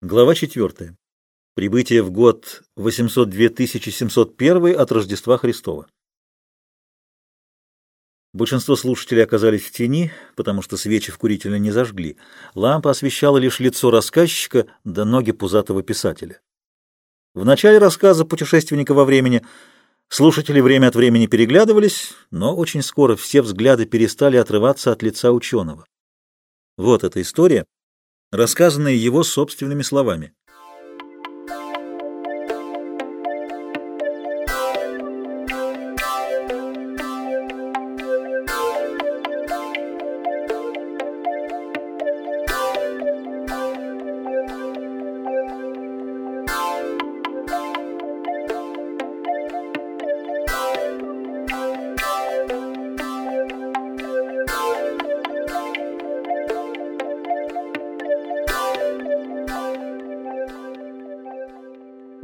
Глава 4. Прибытие в год 802 701 от Рождества Христова. Большинство слушателей оказались в тени, потому что свечи в курительной не зажгли. Лампа освещала лишь лицо рассказчика да ноги пузатого писателя. В начале рассказа путешественника во времени слушатели время от времени переглядывались, но очень скоро все взгляды перестали отрываться от лица ученого. Вот эта история — рассказанные его собственными словами.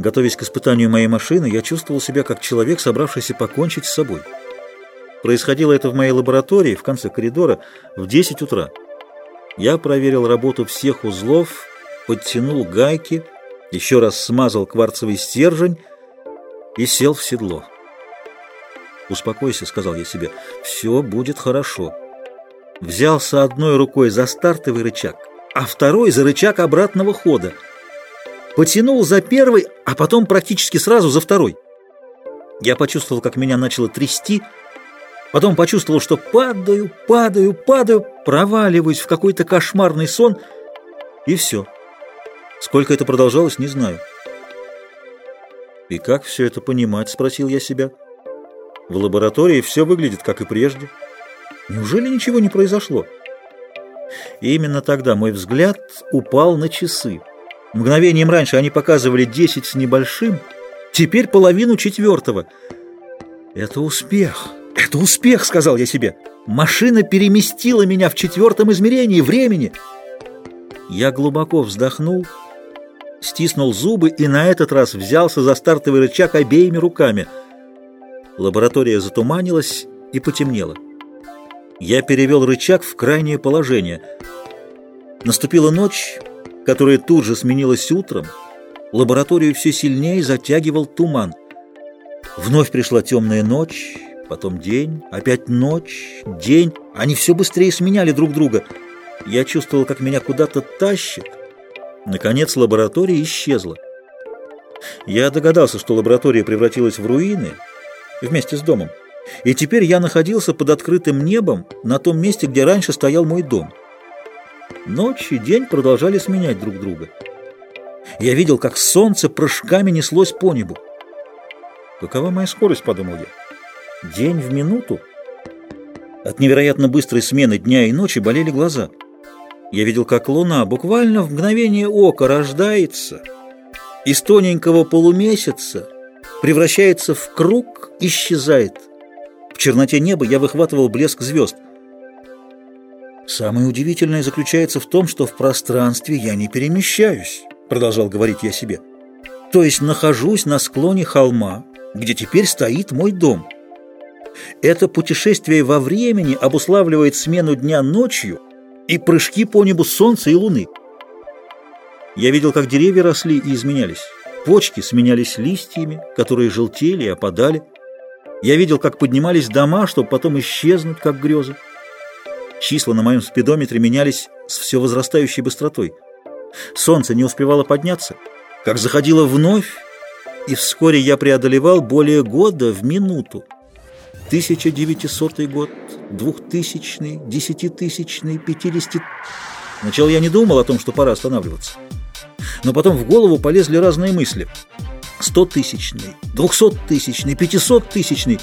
Готовясь к испытанию моей машины, я чувствовал себя как человек, собравшийся покончить с собой. Происходило это в моей лаборатории в конце коридора в 10 утра. Я проверил работу всех узлов, подтянул гайки, еще раз смазал кварцевый стержень и сел в седло. «Успокойся», — сказал я себе, — «все будет хорошо». Взялся одной рукой за стартовый рычаг, а второй за рычаг обратного хода — потянул за первый, а потом практически сразу за второй. Я почувствовал, как меня начало трясти, потом почувствовал, что падаю, падаю, падаю, проваливаюсь в какой-то кошмарный сон, и все. Сколько это продолжалось, не знаю. «И как все это понимать?» — спросил я себя. «В лаборатории все выглядит, как и прежде. Неужели ничего не произошло?» И именно тогда мой взгляд упал на часы. Мгновением раньше они показывали 10 с небольшим, теперь половину четвертого. «Это успех! Это успех!» — сказал я себе. «Машина переместила меня в четвертом измерении времени!» Я глубоко вздохнул, стиснул зубы и на этот раз взялся за стартовый рычаг обеими руками. Лаборатория затуманилась и потемнела. Я перевел рычаг в крайнее положение. Наступила ночь которое тут же сменилось утром, лабораторию все сильнее затягивал туман. Вновь пришла темная ночь, потом день, опять ночь, день. Они все быстрее сменяли друг друга. Я чувствовал, как меня куда-то тащит. Наконец лаборатория исчезла. Я догадался, что лаборатория превратилась в руины вместе с домом. И теперь я находился под открытым небом на том месте, где раньше стоял мой дом. Ночь и день продолжали сменять друг друга. Я видел, как солнце прыжками неслось по небу. «Какова моя скорость?» — подумал я. «День в минуту?» От невероятно быстрой смены дня и ночи болели глаза. Я видел, как луна буквально в мгновение ока рождается, из тоненького полумесяца превращается в круг, исчезает. В черноте неба я выхватывал блеск звезд. «Самое удивительное заключается в том, что в пространстве я не перемещаюсь», — продолжал говорить я себе. «То есть нахожусь на склоне холма, где теперь стоит мой дом. Это путешествие во времени обуславливает смену дня ночью и прыжки по небу солнца и луны. Я видел, как деревья росли и изменялись. Почки сменялись листьями, которые желтели и опадали. Я видел, как поднимались дома, чтобы потом исчезнуть, как грезы. Числа на моем спидометре менялись с все возрастающей быстротой. Солнце не успевало подняться, как заходило вновь, и вскоре я преодолевал более года в минуту. 1900 год, 2000, десятитысячный, 50... Сначала я не думал о том, что пора останавливаться. Но потом в голову полезли разные мысли. 100-тысячный, 200-тысячный, 500-тысячный.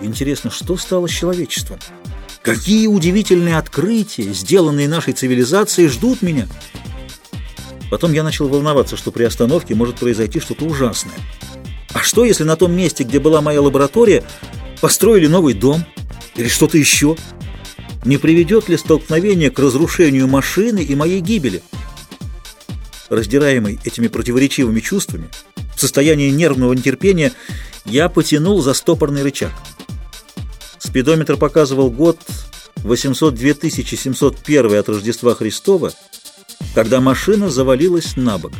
Интересно, что стало с человечеством? Какие удивительные открытия, сделанные нашей цивилизацией, ждут меня? Потом я начал волноваться, что при остановке может произойти что-то ужасное. А что, если на том месте, где была моя лаборатория, построили новый дом или что-то еще? Не приведет ли столкновение к разрушению машины и моей гибели? Раздираемый этими противоречивыми чувствами, в состоянии нервного нетерпения, я потянул за стопорный рычаг. Спидометр показывал год 802 701 от Рождества Христова когда машина завалилась на бок.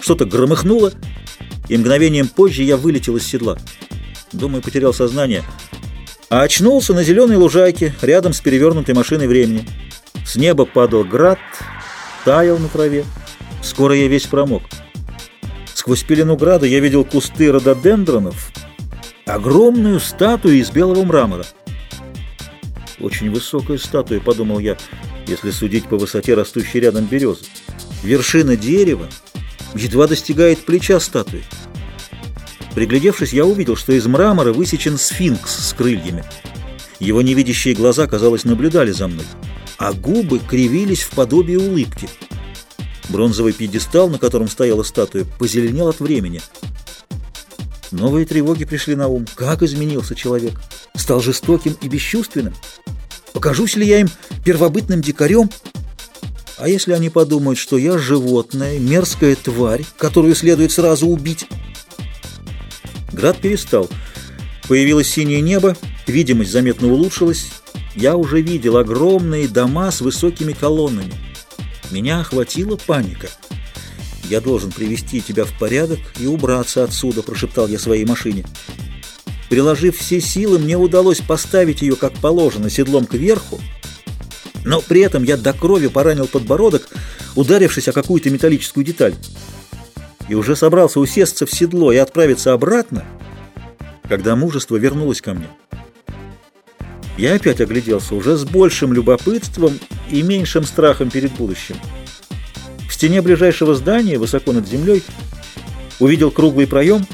Что-то громыхнуло, и мгновением позже я вылетел из седла. Думаю, потерял сознание, а очнулся на зеленой лужайке рядом с перевернутой машиной времени. С неба падал град, таял на траве. Скоро я весь промок. Сквозь пелену града я видел кусты рододендронов, огромную статую из белого мрамора. Очень высокая статуя, подумал я, если судить по высоте растущей рядом березы. Вершина дерева едва достигает плеча статуи. Приглядевшись, я увидел, что из мрамора высечен сфинкс с крыльями. Его невидящие глаза, казалось, наблюдали за мной, а губы кривились в подобие улыбки. Бронзовый пьедестал, на котором стояла статуя, позеленел от времени. Новые тревоги пришли на ум. Как изменился человек? Стал жестоким и бесчувственным? Покажусь ли я им первобытным дикарем? А если они подумают, что я животное, мерзкая тварь, которую следует сразу убить? Град перестал. Появилось синее небо, видимость заметно улучшилась. Я уже видел огромные дома с высокими колоннами. Меня охватила паника. «Я должен привести тебя в порядок и убраться отсюда», – прошептал я своей машине. Приложив все силы, мне удалось поставить ее, как положено, седлом кверху, но при этом я до крови поранил подбородок, ударившись о какую-то металлическую деталь. И уже собрался усесться в седло и отправиться обратно, когда мужество вернулось ко мне. Я опять огляделся уже с большим любопытством и меньшим страхом перед будущим. Стене ближайшего здания, высоко над землей, увидел круглый проем,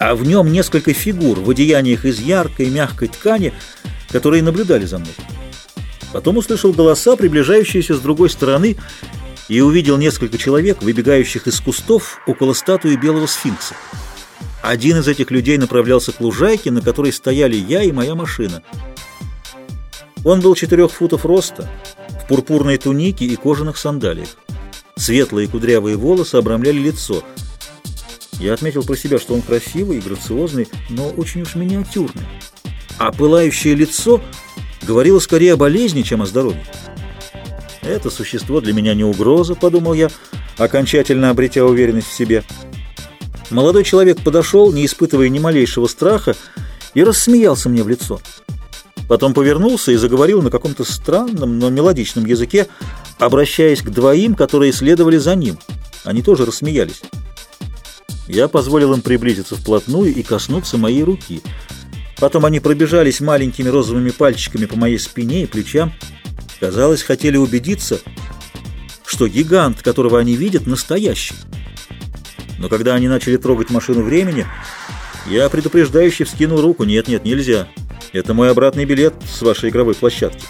а в нем несколько фигур в одеяниях из яркой мягкой ткани, которые наблюдали за мной. Потом услышал голоса, приближающиеся с другой стороны, и увидел несколько человек, выбегающих из кустов около статуи белого сфинкса. Один из этих людей направлялся к лужайке, на которой стояли я и моя машина. Он был четырех футов роста, в пурпурной тунике и кожаных сандалиях. Светлые кудрявые волосы обрамляли лицо. Я отметил про себя, что он красивый и грациозный, но очень уж миниатюрный. А пылающее лицо говорило скорее о болезни, чем о здоровье. «Это существо для меня не угроза», — подумал я, окончательно обретя уверенность в себе. Молодой человек подошел, не испытывая ни малейшего страха, и рассмеялся мне в лицо. Потом повернулся и заговорил на каком-то странном, но мелодичном языке, обращаясь к двоим, которые следовали за ним. Они тоже рассмеялись. Я позволил им приблизиться вплотную и коснуться моей руки. Потом они пробежались маленькими розовыми пальчиками по моей спине и плечам. Казалось, хотели убедиться, что гигант, которого они видят, настоящий. Но когда они начали трогать машину времени, я предупреждающе вскинул руку. «Нет, нет, нельзя». Это мой обратный билет с вашей игровой площадки.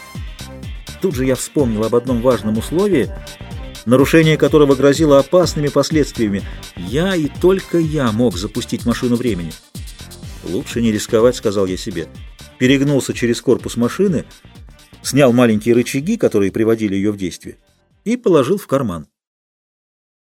Тут же я вспомнил об одном важном условии, нарушение которого грозило опасными последствиями. Я и только я мог запустить машину времени. Лучше не рисковать, сказал я себе. Перегнулся через корпус машины, снял маленькие рычаги, которые приводили ее в действие, и положил в карман.